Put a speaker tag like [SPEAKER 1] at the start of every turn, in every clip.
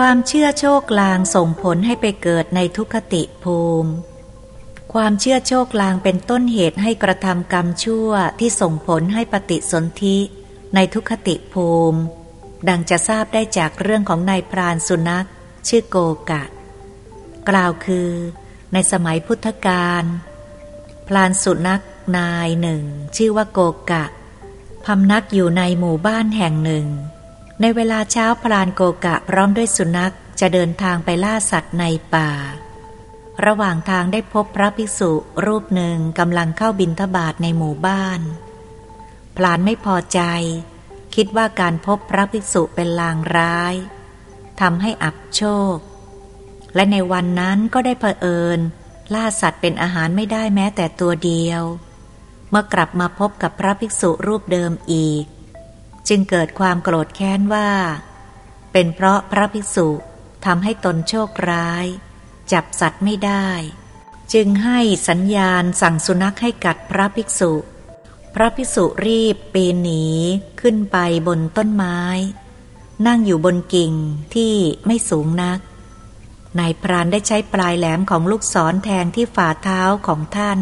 [SPEAKER 1] ความเชื่อโชคลางส่งผลให้ไปเกิดในทุคติภูมิ ความเชื่อโชคลางเป็นต้นเหตุให้กระทำกรรมชั่วที่ส่งผลให้ปฏิสนธิในทุคติภูมิ ดังจะทราบได้จากเรื่องของนายพรานสุนัข ชื่อโกกะ กล่าวคือ ในสมัยพุทธกาลพรานสุนัขนายหนึ่ง ชื่อว่าโกกะพำนักอยู่ในหมู่บ้านแห่งหนึ่ง ในเวลาเช้าพรานโกกะพร้อมด้วยสุนัขจะเดินทางไปล่าสัตว์ในป่า ระหว่างทางได้พบพระภิกษุรูปหนึ่งกำลังเข้าบินทบาทในหมู่บ้าน พลานไม่พอใจ คิดว่าการพบพระภิกษุเป็นลางร้ายทำให้อับโชค และในวันนั้นก็ได้เผอิญ ล่าสัตว์เป็นอาหารไม่ได้แม้แต่ตัวเดียว เมื่อกลับมาพบกับพระภิกษุรูปเดิมอีก จึงเกิดความโกรธแค้นว่า เป็นเพราะพระภิกษุทำให้ตนโชคร้าย จับสัตว์ไม่ได้ จึงให้สัญญาณสั่งสุนัขให้กัดพระภิกษุ พระภิกษุรีบปีนหนีขึ้นไปบนต้นไม้ นั่งอยู่บนกิ่งที่ไม่สูงนักนายพรานได้ใช้ปลายแหลมของลูกศรแทงที่ฝ่าเท้าของท่าน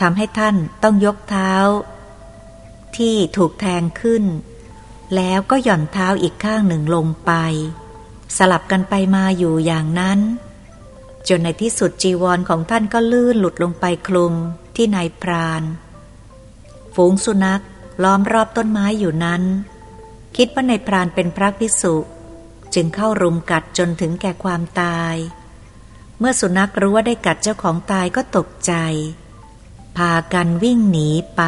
[SPEAKER 1] ทำให้ท่านต้องยกเท้า ที่ถูกแทงขึ้น แล้วก็หย่อนเท้าอีกข้างหนึ่งลงไป สลับกันไปมาอยู่อย่างนั้น จนในที่สุดจีวรของท่านก็ลื่นหลุดลงไปคลุมที่นายพราน ฝูงสุนัขล้อมรอบต้นไม้อยู่นั้น คิดว่านายพรานเป็นพระพิสุจึงเข้ารุมกัดจนถึงแก่ความตาย เมื่อสุนัขรู้ว่าได้กัดเจ้าของตายก็ตกใจ พากันวิ่งหนีไป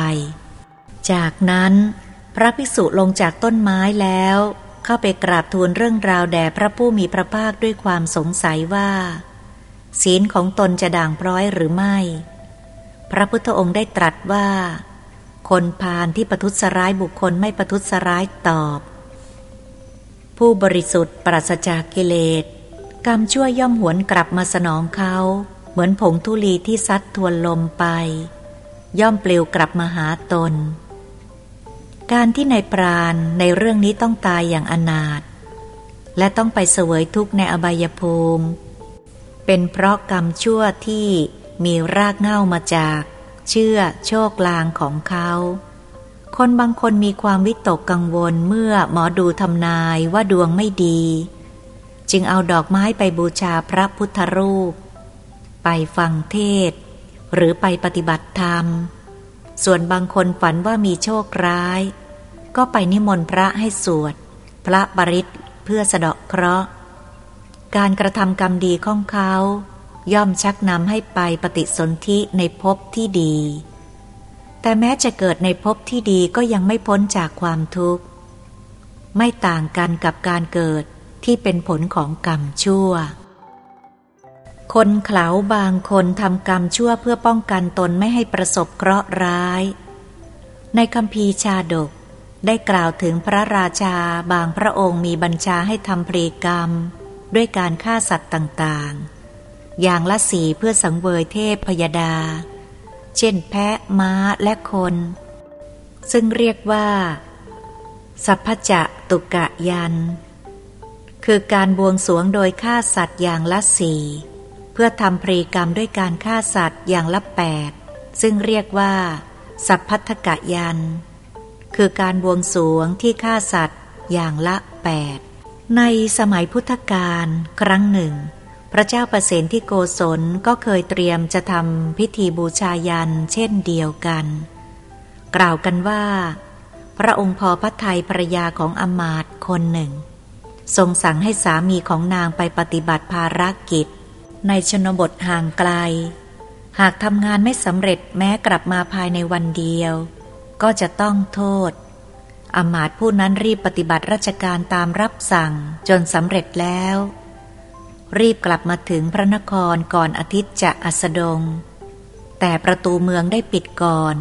[SPEAKER 1] จากนั้น พระภิกษุลงจากต้นไม้แล้ว เข้าไปกราบทูลเรื่องราวแด่พระผู้มีพระภาคด้วยความสงสัยว่า ศีลของตนจะด่างพร้อยหรือไม่ พระพุทธองค์ได้ตรัสว่า คนพาลที่ประทุษร้ายบุคคลไม่ประทุษร้ายตอบ ผู้บริสุทธิ์ปราศจากกิเลสกรรมชั่วย่อมหวนกลับมาสนองเขา เหมือนผงธุลีที่ซัดทวนลมไป ย่อมปลิวกลับมาหาตน การที่นายปราณในเรื่องนี้ต้องตายอย่างอนาถและต้องไปเสวยทุกข์ในอบายภูมิ เป็นเพราะกรรมชั่วที่มีรากเหง่ามาจาก เชื่อโชคลางของเขา คนบางคนมีความวิตกกังวลเมื่อหมอดูทำนายว่าดวงไม่ดี จึงเอาดอกไม้ไปบูชาพระพุทธรูป ไปฟังเทศ หรือไปปฏิบัติธรรม ส่วนบางคนฝันว่ามีโชคร้าย ก็ไปนิมนต์พระให้สวด พระบริษเพื่อสะเดาะเคราะห์ การกระทำกรรมดีของเขา ย่อมชักนำให้ไปปฏิสนธิในภพที่ดี แต่แม้จะเกิดในภพที่ดีก็ยังไม่พ้นจากความทุกข์ ไม่ต่างกันกับการเกิดที่เป็นผลของกรรมชั่ว คนเขาบางคนทำกรรมชั่วเพื่อป้องกันตนไม่ให้ประสบเคราะห์ร้าย ในคำพีชาดกได้กล่าวถึงพระราชาบางพระองค์มีบัญชาให้ทำพรีกรรม ด้วยการฆ่าสัตว์ต่างๆ อย่างละสีเพื่อสังเวยเทพพยดา เช่นแพะม้าและคน ซึ่งเรียกว่า สัพพจะตุกะยัน คือการบวงสวงโดยฆ่าสัตว์อย่างละสี่ เพื่อทำพรีกรรมด้วยการฆ่าสัตว์อย่างละแปดซึ่งเรียกว่า สัพพัทกะยัน คือการบวงสวงที่ฆ่าสัตว์อย่างละแปดในสมัยพุทธกาลครั้งหนึ่ง พระเจ้าประเสนที่โกศลก็เคยเตรียมจะทำพิธีบูชายันเช่นเดียวกัน กล่าวกันว่า พระองค์พอพระทัยภรยาของอมาตคนหนึ่ง ทรงสั่งให้สามีของนางไปปฏิบัติภารกิจ ในชนบทห่างไกล หากทำงานไม่สำเร็จแม้กลับมาภายในวันเดียว ก็จะต้องโทษอมาตผู้นั้นรีบปฏิบัติราชการตามรับสั่งจนสำเร็จแล้ว รีบกลับมาถึงพระนครก่อนอาทิตย์จะอัสดง แต่ประตูเมืองได้ปิดก่อน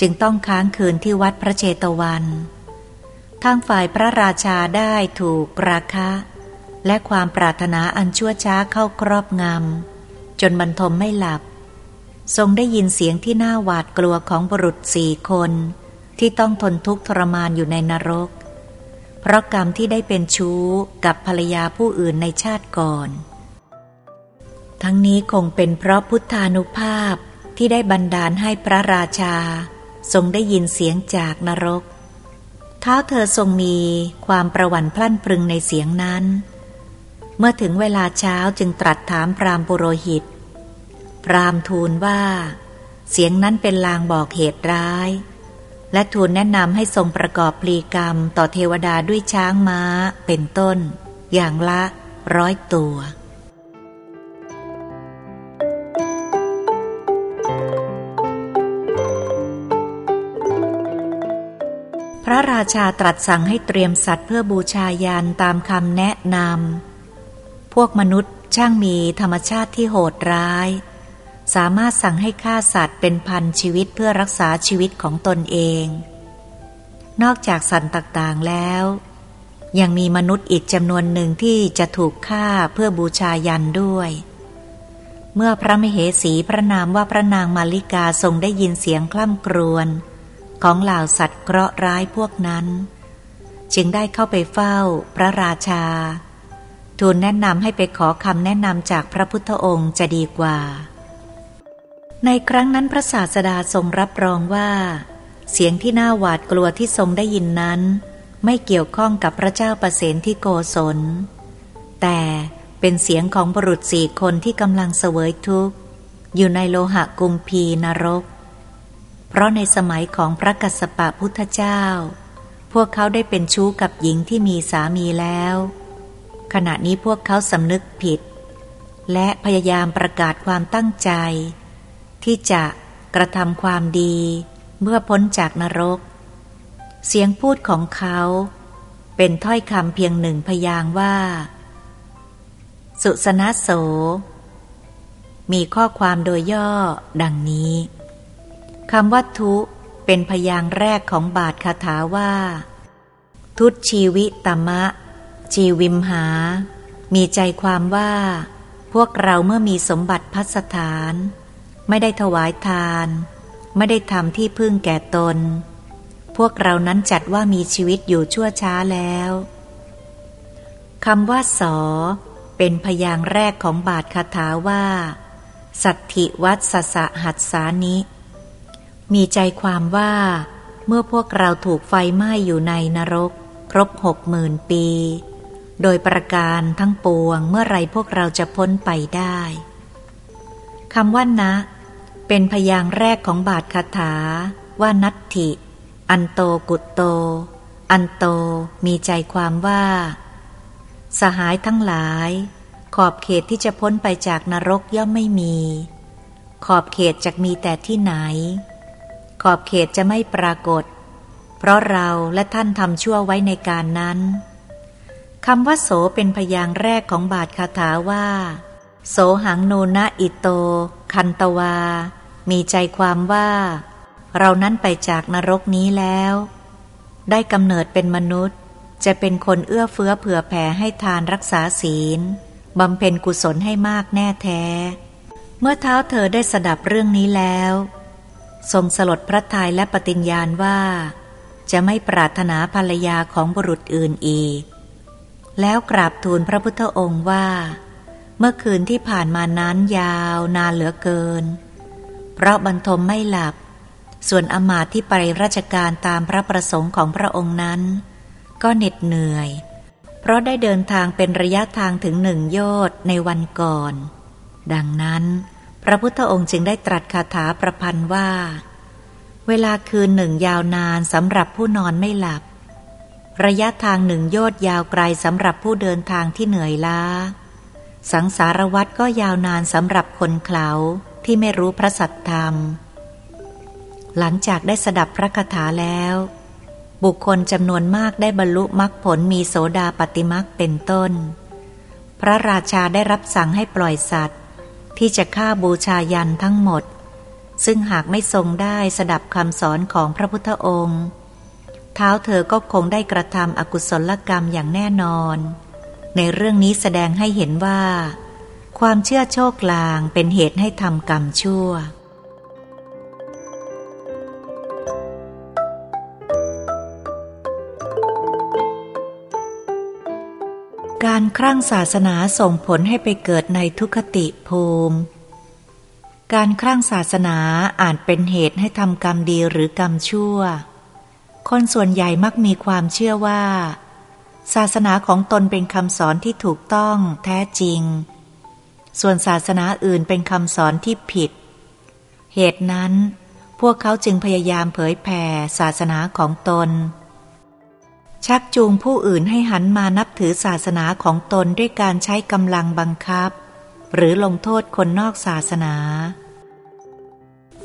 [SPEAKER 1] จึงต้องค้างคืนที่วัดพระเชตวัน ทางฝ่ายพระราชาได้ถูกราคะ และความปรารถนาอันชั่วช้าเข้าครอบงำจนบรรทมไม่หลับ ทรงได้ยินเสียงที่น่าหวาดกลัวของบุรุษสี่คน ที่ต้องทนทุกข์ทรมานอยู่ในนรก เพราะกรรมที่ได้เป็นชู้กับภรรยาผู้อื่นในชาติก่อน ทั้งนี้คงเป็นเพราะพุทธานุภาพที่ได้บันดาลให้พระราชา ทรงได้ยินเสียงจากนรก เท้าเธอทรงมีความประวันพลั่นพรึงในเสียงนั้น เมื่อถึงเวลาเช้าจึงตรัสถามพรามปุโรหิต พรามทูลว่า เสียงนั้นเป็นลางบอกเหตุร้าย และทูลแนะนำให้ทรงประกอบปลีกรรมต่อเทวดาด้วยช้างม้าเป็นต้น อย่างละร้อยตัวพระราชาตรัสสั่งให้เตรียมสัตว์เพื่อบูชายันตามคำแนะนำ พวกมนุษย์ช่างมีธรรมชาติที่โหดร้าย สามารถสั่งให้ฆ่าสัตว์เป็นพันชีวิตเพื่อรักษาชีวิตของตนเอง นอกจากสัตว์ต่างๆแล้ว ยังมีมนุษย์อีกจำนวนหนึ่งที่จะถูกฆ่าเพื่อบูชายันด้วย เมื่อพระมเหสีพระนามว่าพระนางมาริกาทรงได้ยินเสียงคล่ำครวญของเหล่าสัตว์เคราะห์ร้ายพวกนั้น จึงได้เข้าไปเฝ้าพระราชา ทูลแนะนำให้ไปขอคำแนะนำจากพระพุทธองค์จะดีกว่า ในครั้งนั้นพระศาสดาทรงรับรองว่า เสียงที่น่าหวาดกลัวที่ทรงได้ยินนั้น ไม่เกี่ยวข้องกับพระเจ้าประเสนที่โกศล แต่เป็นเสียงของบุรุษสี่คนที่กำลังเสวยทุกข์ อยู่ในโลหะกุมพีนรก เพราะในสมัยของพระกัสสปะพุทธเจ้า พวกเขาได้เป็นชู้กับหญิงที่มีสามีแล้ว ขณะนี้พวกเขาสำนึกผิด และพยายามประกาศความตั้งใจ ที่จะกระทำความดีเมื่อพ้นจากนรก เสียงพูดของเขา เป็นถ้อยคำเพียงหนึ่งพยางว่า สุสนโส มีข้อความโดยย่อดังนี้คำว่าทุเป็นพยางแรกของบาทคาถาว่า ทุตชีวิตตมะ ชีวิมหา มีใจความว่า พวกเราเมื่อมีสมบัติพัสถาน ไม่ได้ถวายทาน ไม่ได้ทำที่พึ่งแก่ตน พวกเรานั้นจัดว่ามีชีวิตอยู่ชั่วช้าแล้วคำว่าสอ เป็นพยางแรกของบาทคาถาว่า สัตถิวัตสสะหัสสานิ มีใจความว่า เมื่อพวกเราถูกไฟไหม้อยู่ในนรก ครบหกหมื่นปี โดยประการทั้งปวงเมื่อไรพวกเราจะพ้นไปได้คำว่านะ เป็นพยางแรกของบาทคาถา ว่านัตถิ อันโตกุตโต อันโตมีใจความว่า สหายทั้งหลาย ขอบเขตที่จะพ้นไปจากนรกย่อมไม่มี ขอบเขตจะมีแต่ที่ไหน ขอบเขตจะไม่ปรากฏ เพราะเราและท่านทำชั่วไว้ในการนั้น คำว่าโสเป็นพยางแรกของบาทคาถาว่า โสหังโนนะอิโต คันตวา มีใจความว่า เรานั้นไปจากนรกนี้แล้ว ได้กำเนิดเป็นมนุษย์ จะเป็นคนเอื้อเฟื้อเผื่อแผ่ให้ทานรักษาศีลบำเพ็ญกุศลให้มากแน่แท้ เมื่อเท้าเธอได้สดับเรื่องนี้แล้ว ทรงสลดพระทัยและปฏิญญาณว่า จะไม่ปรารถนาภรรยาของบุรุษอื่นอีก แล้วกราบทูลพระพุทธองค์ว่า เมื่อคืนที่ผ่านมานั้นยาวนานเหลือเกิน เพราะบรรทมไม่หลับ ส่วนอมาตที่ไปราชการตามพระประสงค์ของพระองค์นั้น ก็เหน็ดเหนื่อย เพราะได้เดินทางเป็นระยะทางถึงหนึ่งโยชน์ในวันก่อน ดังนั้นพระพุทธองค์จึงได้ตรัสคาถาประพันธ์ว่า เวลาคืนหนึ่งยาวนานสำหรับผู้นอนไม่หลับ ระยะทางหนึ่งโยดยาวไกลสำหรับผู้เดินทางที่เหนื่อยล้า สังสารวัตรก็ยาวนานสำหรับคนเขาที่ไม่รู้พระสัตธรรม หลังจากได้สดับพระคาถาแล้ว บุคคลจำนวนมากได้บรรลุมรรคผลมีโสดาปติมรรคเป็นต้น พระราชาได้รับสั่งให้ปล่อยสัตว์ ที่จะฆ่าบูชายันทั้งหมด ซึ่งหากไม่ทรงได้สดับคำสอนของพระพุทธองค์ เท้าเธอก็คงได้กระทำอกุศลกรรมอย่างแน่นอน ในเรื่องนี้แสดงให้เห็นว่า ความเชื่อโชคลางเป็นเหตุให้ทำกรรมชั่ว การครั่งศาสนาส่งผลให้ไปเกิดในทุคติภูมิการครั่งศาสนาอาจเป็นเหตุให้ทำกรรมดีหรือกรรมชั่ว คนส่วนใหญ่มักมีความเชื่อว่า ศาสนาของตนเป็นคำสอนที่ถูกต้องแท้จริง ส่วนศาสนาอื่นเป็นคำสอนที่ผิด เหตุนั้น พวกเขาจึงพยายามเผยแผ่ศาสนาของตน ชักจูงผู้อื่นให้หันมานับถือศาสนาของตนด้วยการใช้กำลังบังคับ หรือลงโทษคนนอกศาสนา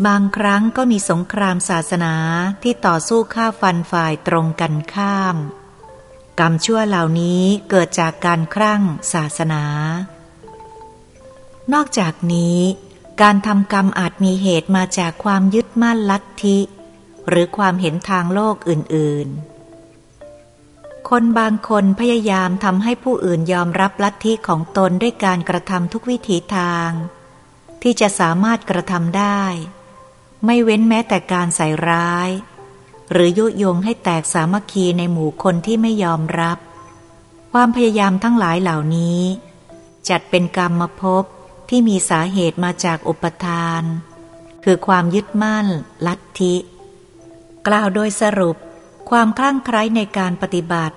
[SPEAKER 1] บางครั้งก็มีสงครามศาสนาที่ต่อสู้ฆ่าฟันฝ่ายตรงกันข้าม กรรมชั่วเหล่านี้เกิดจากการครั่งศาสนา นอกจากนี้ การทำกรรมอาจมีเหตุมาจากความยึดมั่นลัทธิ หรือความเห็นทางโลกอื่นๆ คนบางคนพยายามทำให้ผู้อื่นยอมรับลัทธิของตนด้วยการกระทำทุกวิถีทาง ที่จะสามารถกระทำได้ ไม่เว้นแม้แต่การใส่ร้าย หรือยุยงให้แตกสามัคคีในหมู่คนที่ไม่ยอมรับ ความพยายามทั้งหลายเหล่านี้ จัดเป็นกรรมมาพบที่มีสาเหตุมาจากอุปทาน คือความยึดมั่น ลัทธิ กล่าวโดยสรุป ความคลั่งไคล้ในการปฏิบัติ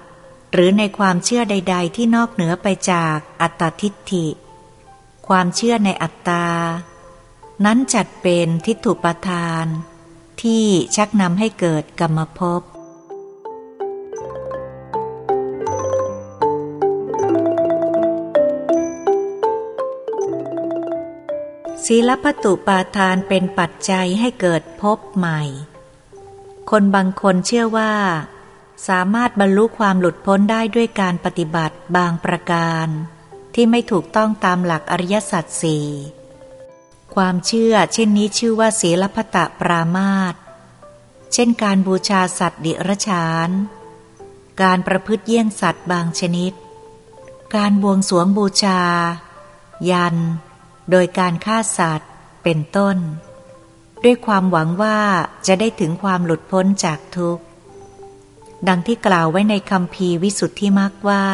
[SPEAKER 1] หรือในความเชื่อใด ๆ ที่นอกเหนือไปจากอัตตทิฏฐิ ความเชื่อในอัตตา นั้นจัดเป็นทิฏฐุปทาน ที่ชักนำให้เกิดกรรมภพศีลปตุปาทานเป็นปัจจัยให้เกิดภพใหม่ คนบางคนเชื่อว่า สามารถบรรลุความหลุดพ้นได้ด้วยการปฏิบัติบางประการ ที่ไม่ถูกต้องตามหลักอริยสัจสี่ ความเชื่อเช่นนี้ชื่อว่าศีลพตะปรามาตเช่นการบูชาสัตว์ดิรชาน การประพฤติเยี่ยงสัตว์บางชนิด การบวงสวงบูชา ยัน โดยการฆ่าสัตว์ เป็นต้น ด้วยความหวังว่าจะได้ถึงความหลุดพ้นจากทุกข์ ดังที่กล่าวไว้ในคำพีวิสุทธิมักว่า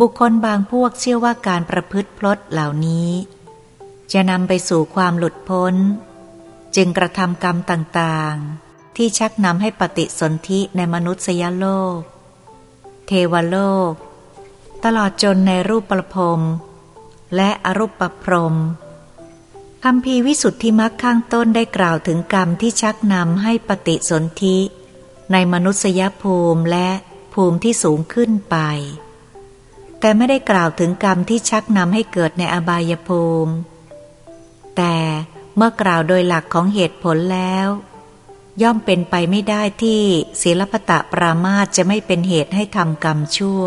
[SPEAKER 1] บุคคลบางพวกเชื่อว่าการประพฤติพลดเหล่านี้ จะนำไปสู่ความหลุดพ้น จึงกระทำกรรมต่างๆ ที่ชักนำให้ปฏิสนธิในมนุษยโลก เทวโลก ตลอดจนในรูปประพรมและอรูปประพรมคำพีวิสุทธิมักข้างต้นได้กล่าวถึงกรรมที่ชักนำให้ปฏิสนธิในมนุษยภูมิและภูมิที่สูงขึ้นไป แต่ไม่ได้กล่าวถึงกรรมที่ชักนำให้เกิดในอบายภูมิ แต่เมื่อกล่าวโดยหลักของเหตุผลแล้ว ย่อมเป็นไปไม่ได้ที่ศีลปตะปรามาจะไม่เป็นเหตุให้ทำกรรมชั่ว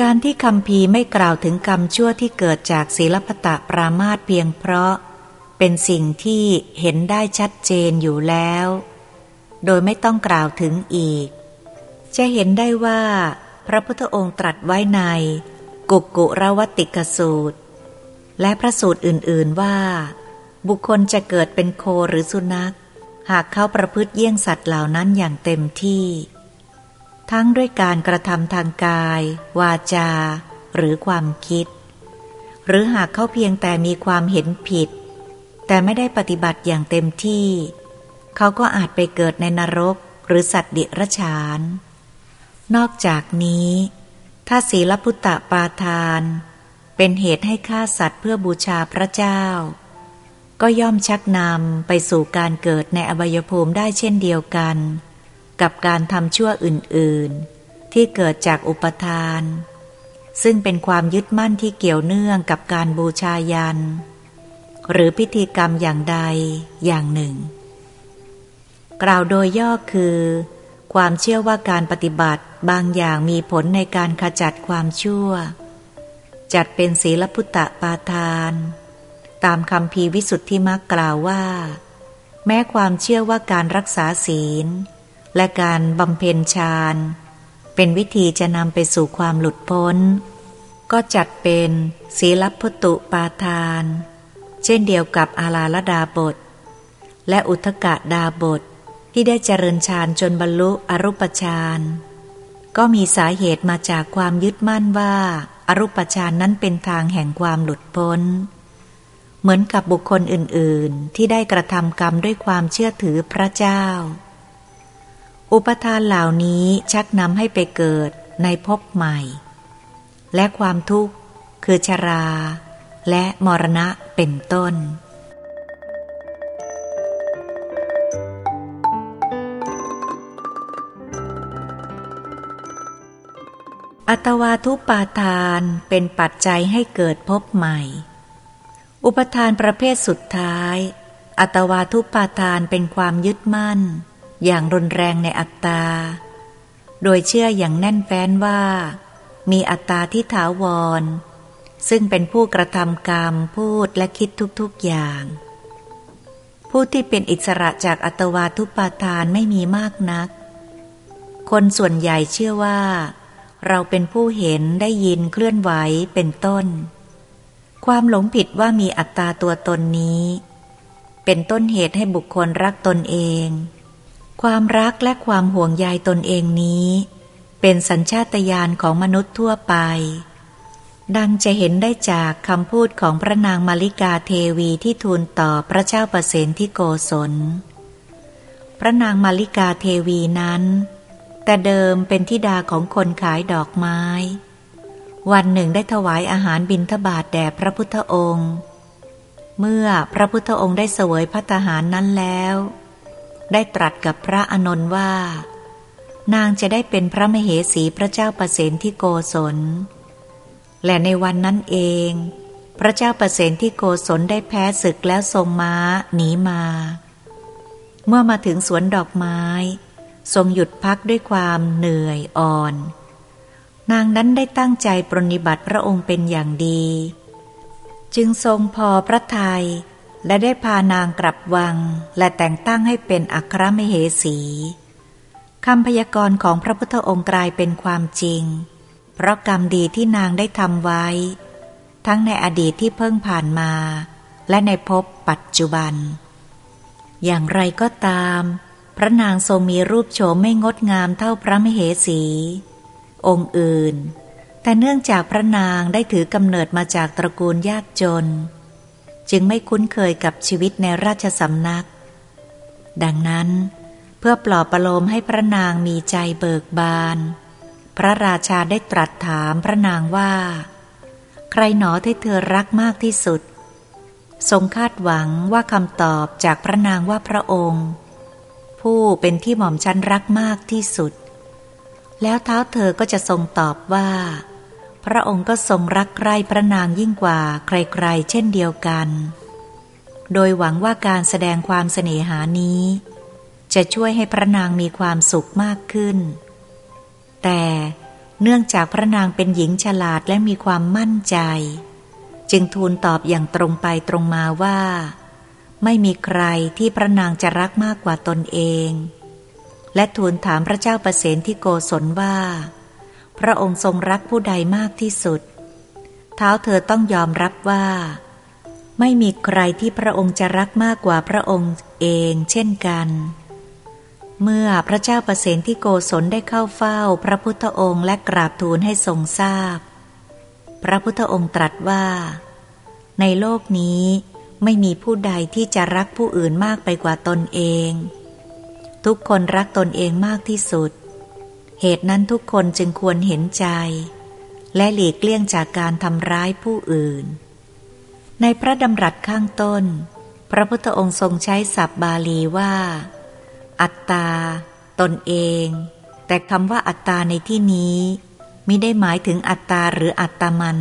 [SPEAKER 1] การที่คำพีไม่กล่าวถึงกรรมชั่วที่เกิดจากศีลปตะปรามาเพียงเพราะ เป็นสิ่งที่เห็นได้ชัดเจนอยู่แล้ว โดยไม่ต้องกล่าวถึงอีก จะเห็นได้ว่า พระพุทธองค์ตรัสไว้ใน กุกกุรวัติกสูตร และพระสูตรอื่น ๆว่า บุคคลจะเกิดเป็นโคหรือสุนัข หากเขาประพฤติเยี่ยงสัตว์เหล่านั้นอย่างเต็มที่ ทั้งด้วยการกระทำทางกาย วาจา หรือความคิด หรือหากเขาเพียงแต่มีความเห็นผิด แต่ไม่ได้ปฏิบัติอย่างเต็มที่ เขาก็อาจไปเกิดในนรกหรือสัตว์ดิรชาน นอกจากนี้ ถ้าศีลพุตตปาทาน เป็นเหตุให้ฆ่าสัตว์เพื่อบูชาพระเจ้า ก็ย่อมชักนำไปสู่การเกิดในอบายภูมิได้เช่นเดียวกัน กับการทำชั่วอื่นๆ ที่เกิดจากอุปทาน ซึ่งเป็นความยึดมั่นที่เกี่ยวเนื่องกับการบูชายัน หรือพิธีกรรมอย่างใดอย่างหนึ่ง กล่าวโดยย่อคือ ความเชื่อว่าการปฏิบัติบางอย่างมีผลในการขจัดความชั่ว จัดเป็นศีลพุตตปาทาน ตามคำพีวิสุทธิมักกล่าวว่า แม้ความเชื่อว่าการรักษาศีล และการบำเพ็ญฌานเป็นวิธีจะนำไปสู่ความหลุดพ้น ก็จัดเป็นศีลพุตุปาทาน เช่นเดียวกับอาลาลดาบท และอุทกะดาบทที่ได้เจริญฌานจนบรรลุอรูปฌานก็มีสาเหตุมาจากความยึดมั่นว่า อรูปฌานนั้นเป็นทางแห่งความหลุดพ้น เหมือนกับบุคคลอื่นๆ ที่ได้กระทำกรรมด้วยความเชื่อถือพระเจ้า อุปทานเหล่านี้ชักนำให้ไปเกิดในภพใหม่ และความทุกข์คือชรา และมรณะเป็นต้น อัตวาทุปาทานเป็นปัจจัยให้เกิดพบใหม่ อุปทานประเภทสุดท้าย อัตวาทุปาทานเป็นความยึดมั่น อย่างรุนแรงในอัตตา โดยเชื่ออย่างแน่นแฟ้นว่า มีอัตตาที่ถาวร ซึ่งเป็นผู้กระทำกรรมพูดและคิดทุกๆอย่าง ผู้ที่เป็นอิสระจากอัตวาทุปาทานไม่มีมากนัก คนส่วนใหญ่เชื่อว่า เราเป็นผู้เห็นได้ยินเคลื่อนไหวเป็นต้น ความหลงผิดว่ามีอัตตาตัวตนนี้ เป็นต้นเหตุให้บุคคลรักตนเอง ความรักและความห่วงใยตนเองนี้ เป็นสัญชาตญาณของมนุษย์ทั่วไป ดังจะเห็นได้จากคำพูดของพระนางมาริกาเทวีที่ทูลต่อพระเจ้าประเสนที่โกศล พระนางมาริกาเทวีนั้น แต่เดิมเป็นทิดาของคนขายดอกไม้ วันหนึ่งได้ถวายอาหารบิณฑบาตแด่พระพุทธองค์ เมื่อพระพุทธองค์ได้เสวยพัตหารนั้นแล้ว ได้ตรัสกับพระอนนท์ว่า นางจะได้เป็นพระมเหสีพระเจ้าประเสนที่โกศล และในวันนั้นเอง พระเจ้าประเสนที่โกศลได้แพ้ศึกแล้วทรงม้าหนีมา เมื่อมาถึงสวนดอกไม้ ทรงหยุดพักด้วยความเหนื่อยอ่อน นางนั้นได้ตั้งใจปรนิบัติพระองค์เป็นอย่างดี จึงทรงพอพระทยัยและได้พานางกลับวัง และแต่งตั้งให้เป็นอัครมเหสีคำพยากรณ์ของพระพุทธองค์กลายเป็นความจริง เพราะกรรมดีที่นางได้ทำไว้ ทั้งในอดีตที่เพิ่งผ่านมา และในภพปัจจุบัน อย่างไรก็ตาม พระนางทรงมีรูปโฉมไม่งดงามเท่าพระมเหสี องค์อื่น แต่เนื่องจากพระนางได้ถือกำเนิดมาจากตระกูลยากจน จึงไม่คุ้นเคยกับชีวิตในราชสำนัก ดังนั้น เพื่อปลอบประโลมให้พระนางมีใจเบิกบาน พระราชาได้ตรัสถามพระนางว่า ใครหนอที่เธอรักมากที่สุด ทรงคาดหวังว่าคำตอบจากพระนางว่าพระองค์ ผู้เป็นที่หม่อมชันรักมากที่สุด แล้วเท้าเธอก็จะทรงตอบว่า พระองค์ก็ทรงรักใคร่พระนางยิ่งกว่าใครๆ เช่นเดียวกัน โดยหวังว่าการแสดงความเสน่หานี้ จะช่วยให้พระนางมีความสุขมากขึ้น แต่เนื่องจากพระนางเป็นหญิงฉลาดและมีความมั่นใจ จึงทูลตอบอย่างตรงไปตรงมาว่า ไม่มีใครที่พระนางจะรักมากกว่าตนเอง และทูลถามพระเจ้าประเสนที่โกศลว่า พระองค์ทรงรักผู้ใดมากที่สุด เท้าเธอต้องยอมรับว่า ไม่มีใครที่พระองค์จะรักมากกว่าพระองค์เองเช่นกัน เมื่อพระเจ้าประเสนที่โกศลได้เข้าเฝ้าพระพุทธองค์และกราบทูลให้ทรงทราบพระพุทธองค์ตรัสว่า ในโลกนี้ ไม่มีผู้ใดที่จะรักผู้อื่นมากไปกว่าตนเอง ทุกคนรักตนเองมากที่สุด เหตุนั้นทุกคนจึงควรเห็นใจ และหลีกเลี่ยงจากการทำร้ายผู้อื่น ในพระดำรัสข้างต้น พระพุทธองค์ทรงใช้ศัพท์บาลีว่า อัตตา ตนเอง แต่คำว่าอัตตาในที่นี้มิได้หมายถึงอัตตาหรืออัตตมัน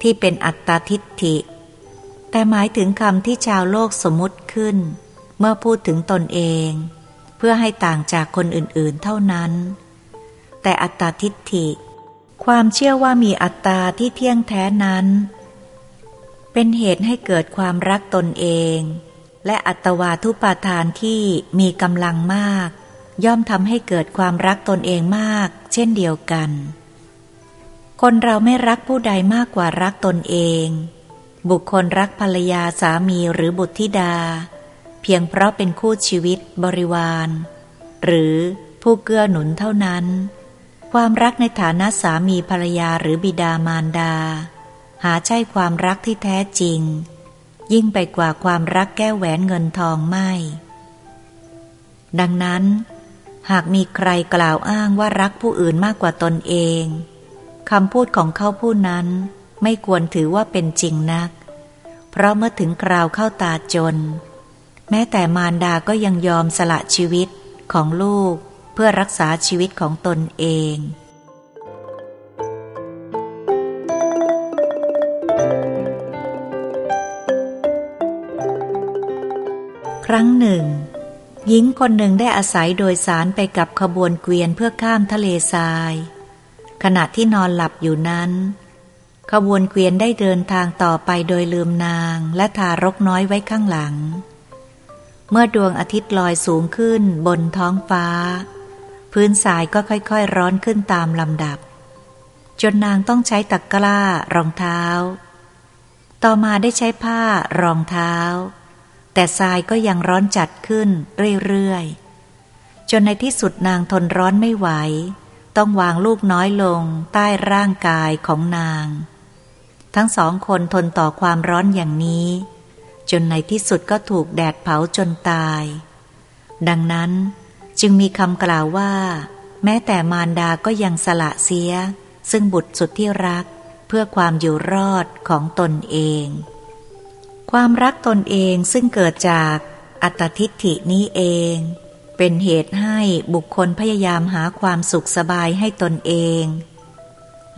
[SPEAKER 1] ที่เป็นอัตตาทิฏฐิ แต่หมายถึงคำที่ชาวโลกสมมติขึ้น เมื่อพูดถึงตนเอง เพื่อให้ต่างจากคนอื่นๆเท่านั้น แต่อัตตาทิฏฐิ ความเชื่อว่ามีอัตตาที่เที่ยงแท้นั้น เป็นเหตุให้เกิดความรักตนเอง และอัตวาทุปาทานที่มีกำลังมาก ย่อมทำให้เกิดความรักตนเองมาก เช่นเดียวกัน คนเราไม่รักผู้ใดมากกว่ารักตนเอง บุคคลรักภรรยาสามีหรือบุตรธิดา เพียงเพราะเป็นคู่ชีวิตบริวาร หรือผู้เกื้อหนุนเท่านั้น ความรักในฐานะสามีภรรยาหรือบิดามารดา หาใช่ความรักที่แท้จริง ยิ่งไปกว่าความรักแก้วแหวนเงินทองไม่ ดังนั้น หากมีใครกล่าวอ้างว่ารักผู้อื่นมากกว่าตนเองคำพูดของเขาผู้นั้น ไม่ควรถือว่าเป็นจริงนัก เพราะเมื่อถึงคราวเข้าตาจน แม้แต่มารดาก็ยังยอมสละชีวิตของลูกเพื่อรักษาชีวิตของตนเองครั้งหนึ่ง หญิงคนหนึ่งได้อาศัยโดยสารไปกับขบวนเกวียนเพื่อข้ามทะเลทราย ขณะที่นอนหลับอยู่นั้น ขบวนเกวียนได้เดินทางต่อไปโดยลืมนางและทารกน้อยไว้ข้างหลัง เมื่อดวงอาทิตย์ลอยสูงขึ้นบนท้องฟ้า พื้นทรายก็ค่อยๆร้อนขึ้นตามลำดับ จนนางต้องใช้ตะกร้ารองเท้า ต่อมาได้ใช้ผ้ารองเท้า แต่ทรายก็ยังร้อนจัดขึ้นเรื่อยๆ จนในที่สุดนางทนร้อนไม่ไหว ต้องวางลูกน้อยลงใต้ร่างกายของนาง ทั้งสองคนทนต่อความร้อนอย่างนี้ จนในที่สุดก็ถูกแดดเผาจนตาย ดังนั้นจึงมีคำกล่าวว่า แม้แต่มารดาก็ยังสละเสีย ซึ่งบุตรสุดที่รักเพื่อความอยู่รอดของตนเอง ความรักตนเองซึ่งเกิดจากอัตทิฏฐินี้เอง เป็นเหตุให้บุคคลพยายามหาความสุขสบายให้ตนเอง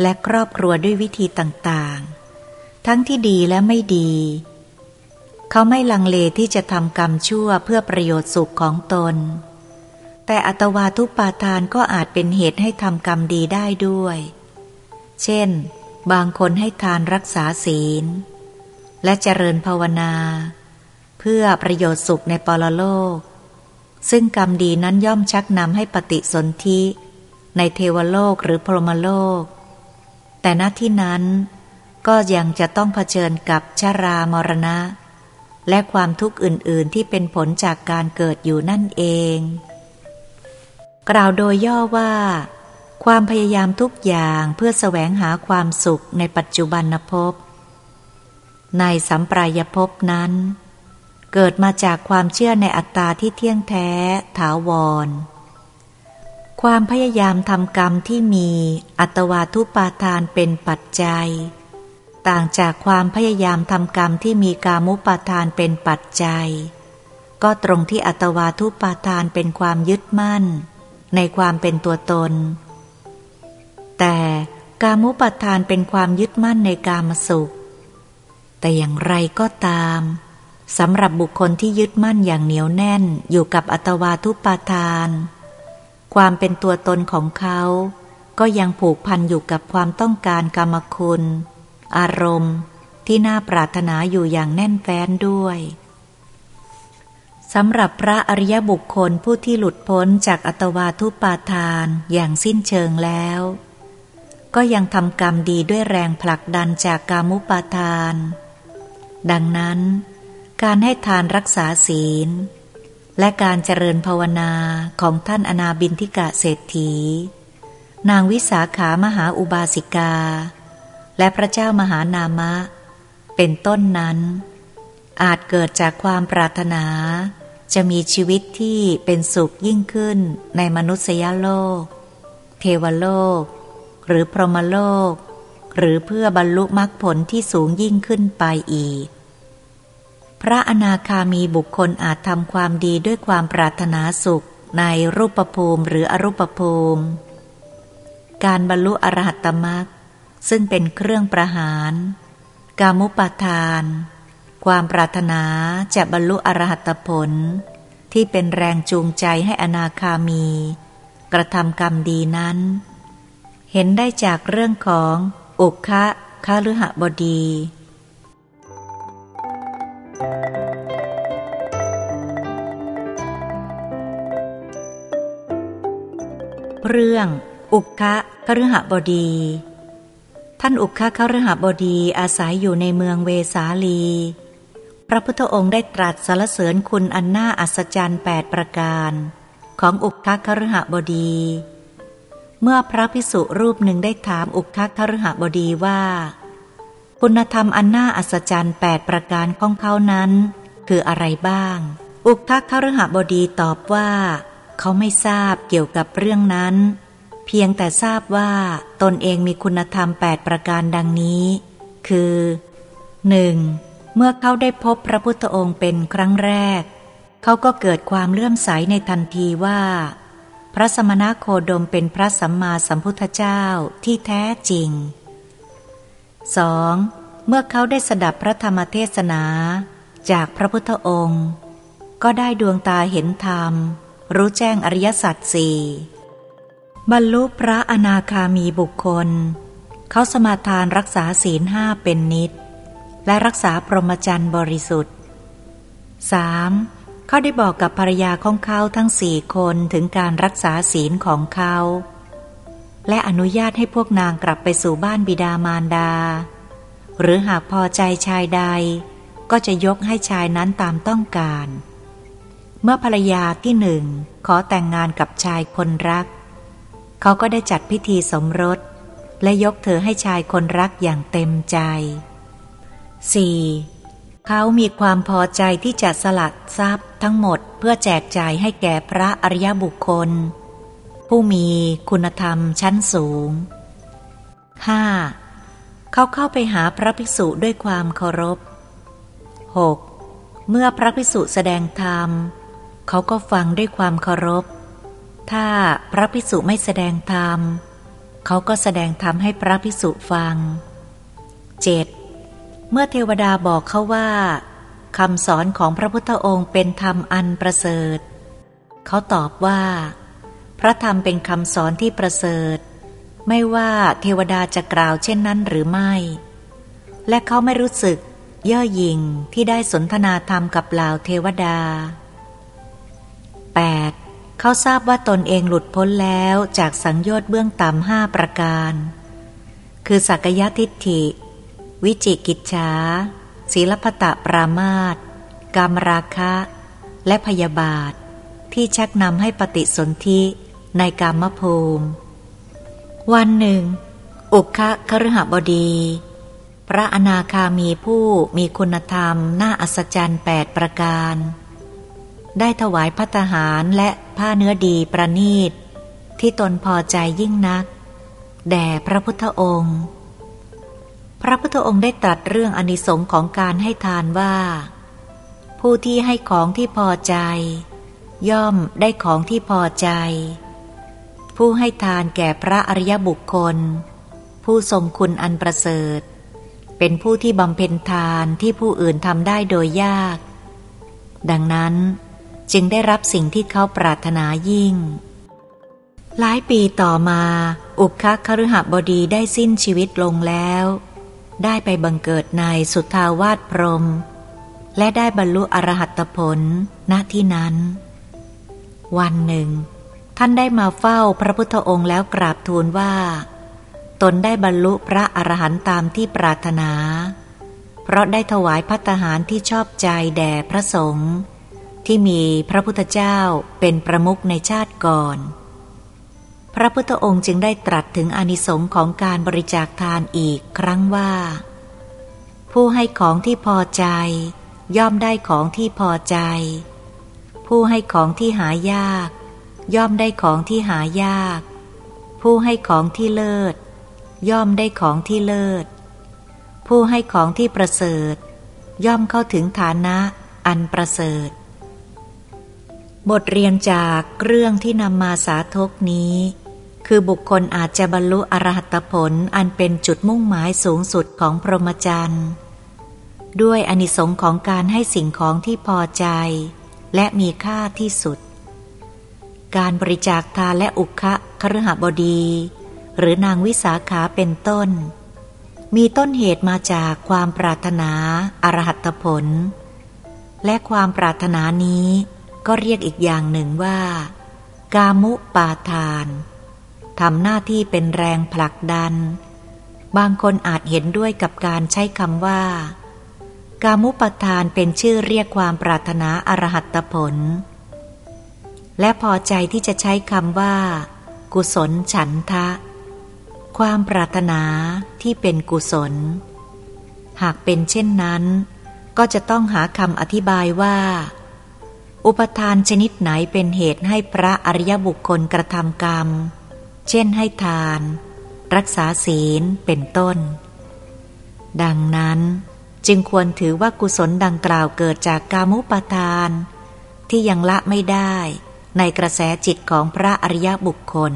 [SPEAKER 1] และครอบครัวด้วยวิธีต่างๆ ทั้งที่ดีและไม่ดี เขาไม่ลังเลที่จะทำกรรมชั่วเพื่อประโยชน์สุขของตน แต่อัตวาทุปาทานก็อาจเป็นเหตุให้ทำกรรมดีได้ด้วย เช่น บางคนให้ทานรักษาศีล และเจริญภาวนา เพื่อประโยชน์สุขในปรโลก ซึ่งกรรมดีนั้นย่อมชักนำให้ปฏิสนธิในเทวโลกหรือพรหมโลก แต่ณที่นั้น ก็ยังจะต้องเผชิญกับชรามรณะ และความทุกข์อื่น ๆ ที่เป็นผลจากการเกิดอยู่นั่นเอง กล่าวโดยย่อว่า ความพยายามทุกอย่างเพื่อแสวงหาความสุขในปัจจุบันภพ ในสัมปรายภพนั้น เกิดมาจากความเชื่อในอัตตาที่เที่ยงแท้ ถาวร ความพยายามทำกรรมที่มีอัตวาทุปาทานเป็นปัจจัย ต่างจากความพยายามทำกรรมที่มีกามุปาทานเป็นปัจจัย ก็ตรงที่อัตวาทุปาทานเป็นความยึดมั่น ในความเป็นตัวตน แต่กามุปัฏฐานเป็นความยึดมั่นในกามสุข แต่อย่างไรก็ตามสำหรับบุคคลที่ยึดมั่นอย่างเหนียวแน่นอยู่กับอัตวาทุปาทาน ความเป็นตัวตนของเขา ก็ยังผูกพันอยู่กับความต้องการกรรมคุณ อารมณ์ที่น่าปรารถนาอยู่อย่างแน่นแฟ้นด้วยสำหรับพระอริยบุคคลผู้ที่หลุดพ้นจากอัตวาทุปาทานอย่างสิ้นเชิงแล้ว ก็ยังทำกรรมดีด้วยแรงผลักดันจากกามุปาทาน ดังนั้น การให้ทานรักษาศีล และการเจริญภาวนาของท่านอนาบินทิกะเศรษฐี นางวิสาขามหาอุบาสิกา และพระเจ้ามหานามะ เป็นต้นนั้น อาจเกิดจากความปรารถนา จะมีชีวิตที่เป็นสุขยิ่งขึ้นในมนุษยโลก เทวโลก หรือพรหมโลก หรือเพื่อบรรลุมรรคผลที่สูงยิ่งขึ้นไปอีก พระอนาคามีบุคคลอาจทำความดีด้วยความปรารถนาสุขในรูปภูมิหรืออรูปภูมิ การบรรลุอรหัตมรรค ซึ่งเป็นเครื่องประหาร กามุปาทาน ความปรารถนาจะบรรลุอรหัตผล ที่เป็นแรงจูงใจให้อนาคามี กระทำกรรมดีนั้น เห็นได้จากเรื่องของอุคคะคาลืหบดี เรื่องอุคคะคฤหบดี ท่านอุคคะคฤหบดีอาศัยอยู่ในเมืองเวสาลี พระพุทธองค์ได้ตรัสสรรเสริญคุณอันน่าอัศจรรย์แปดประการ ของอุกคคฤหบดี เมื่อพระพิสุรูปหนึ่งได้ถามอุคักคฤหบดีว่า คุณธรรมอันน่าอัศจรรย์แปดประการของเขานั้น คืออะไรบ้าง อุคักคฤหบดีตอบว่า เขาไม่ทราบเกี่ยวกับเรื่องนั้น เพียงแต่ทราบว่าตนเองมีคุณธรรมแปดประการดังนี้ คือ 1. เมื่อเขาได้พบพระพุทธองค์เป็นครั้งแรก เขาก็เกิดความเลื่อมใสในทันทีว่า พระสมณโคดมเป็นพระสัมมาสัมพุทธเจ้าที่แท้จริง 2. เมื่อเขาได้สดับพระธรรมเทศนา จากพระพุทธองค์ ก็ได้ดวงตาเห็นธรรม รู้แจ้งอริยสัจสี่ บรรลุพระอนาคามีบุคคล เขาสมาทานรักษาศีลห้าเป็นนิด และรักษาพรหมจรรย์บริสุทธิ์ 3. เขาได้บอกกับภรรยาของเขาทั้งสี่คนถึงการรักษาศีลของเขา และอนุญาตให้พวกนางกลับไปสู่บ้านบิดามารดา หรือหากพอใจชายใด ก็จะยกให้ชายนั้นตามต้องการ เมื่อภรรยาที่หนึ่งขอแต่งงานกับชายคนรัก เขาก็ได้จัดพิธีสมรส และยกเธอให้ชายคนรักอย่างเต็มใจ 4. เขามีความพอใจที่จะสลัดทรัพย์ทั้งหมดเพื่อแจกจ่ายให้แก่พระอริยบุคคล ผู้มีคุณธรรมชั้นสูง 5. เขาเข้าไปหาพระภิกษุด้วยความเคารพ 6. เมื่อพระภิกษุแสดงธรรม เขาก็ฟังด้วยความเคารพ ถ้าพระภิกษุไม่แสดงธรรม เขาก็แสดงธรรมให้พระภิกษุฟัง 7. เมื่อเทวดาบอกเขาว่าคำสอนของพระพุทธองค์เป็นธรรมอันประเสริฐ เขาตอบว่า พระธรรมเป็นคำสอนที่ประเสริฐ ไม่ว่าเทวดาจะกล่าวเช่นนั้นหรือไม่ และเขาไม่รู้สึกเย่อหยิ่งที่ได้สนทนาธรรมกับเหล่าเทวดา 8. เขาทราบว่าตนเองหลุดพ้นแล้วจากสังโยชน์เบื้องต่ำห้าประการ คือสักยทิฏฐิ วิจิกิจฉาศีลพตะปรามาตกามราคะ และพยาบาท ที่ชักนำให้ปฏิสนธิในกามภูมิ วันหนึ่ง อุคะคฤหบดี พระอนาคามีผู้มีคุณธรรม น่าอัศจรรย์แปดประการ ได้ถวายพัตหารและผ้าเนื้อดีประนีต ที่ตนพอใจยิ่งนัก แด่พระพุทธองค์ พระพุทธองค์ได้ตรัสเรื่องอนิสงค์ของการให้ทานว่า ผู้ที่ให้ของที่พอใจ ย่อมได้ของที่พอใจ ผู้ให้ทานแก่พระอริยบุคคล ผู้ทรงคุณอันประเสริฐ เป็นผู้ที่บำเพ็ญทานที่ผู้อื่นทำได้โดยยากดังนั้น จึงได้รับสิ่งที่เขาปรารถนายิ่ง หลายปีต่อมา อุคคฤหบดีได้สิ้นชีวิตลงแล้ว ได้ไปบังเกิดในสุทาวาสพรม และได้บรรลุอรหัตผลณที่นั้น วันหนึ่ง ท่านได้มาเฝ้าพระพุทธองค์แล้วกราบทูลว่า ตนได้บรรลุพระอรหันต์ตามที่ปรารถนา เพราะได้ถวายพัตหารที่ชอบใจแด่พระสงฆ์ ที่มีพระพุทธเจ้าเป็นประมุขในชาติก่อน พระพุทธองค์จึงได้ตรัสถึงอนิสงค์ของการบริจาคทานอีกครั้งว่า ผู้ให้ของที่พอใจ ย่อมได้ของที่พอใจ ผู้ให้ของที่หายาก ย่อมได้ของที่หายาก ผู้ให้ของที่เลิศ ย่อมได้ของที่เลิศ ผู้ให้ของที่ประเสริฐ ย่อมเข้าถึงฐานะอันประเสริฐ บทเรียนจากเรื่องที่นำมาสาธกนี้ คือบุคคลอาจจะบรรลุอรหัตผลอันเป็นจุดมุ่งหมายสูงสุดของพรหมจรรย์ด้วยอนิสงค์ของการให้สิ่งของที่พอใจ และมีค่าที่สุด การบริจาคทานและอุคะครหบดี หรือนางวิสาขาเป็นต้น มีต้นเหตุมาจากความปรารถนาอรหัตผล และความปรารถนานี้ ก็เรียกอีกอย่างหนึ่งว่า กามุปาทานทำหน้าที่เป็นแรงผลักดัน บางคนอาจเห็นด้วยกับการใช้คำว่า กามุปทานเป็นชื่อเรียกความปรารถนาอรหัตผล และพอใจที่จะใช้คำว่า กุศลฉันทะ ความปรารถนาที่เป็นกุศล หากเป็นเช่นนั้น ก็จะต้องหาคำอธิบายว่า อุปทานชนิดไหนเป็นเหตุให้พระอริยบุคคลกระทำกรรม เช่นให้ทาน รักษาศีลเป็นต้น ดังนั้นจึงควรถือว่ากุศลดังกล่าวเกิดจากกามุปทาน ที่ยังละไม่ได้ในกระแสจิตของพระอริยบุคคล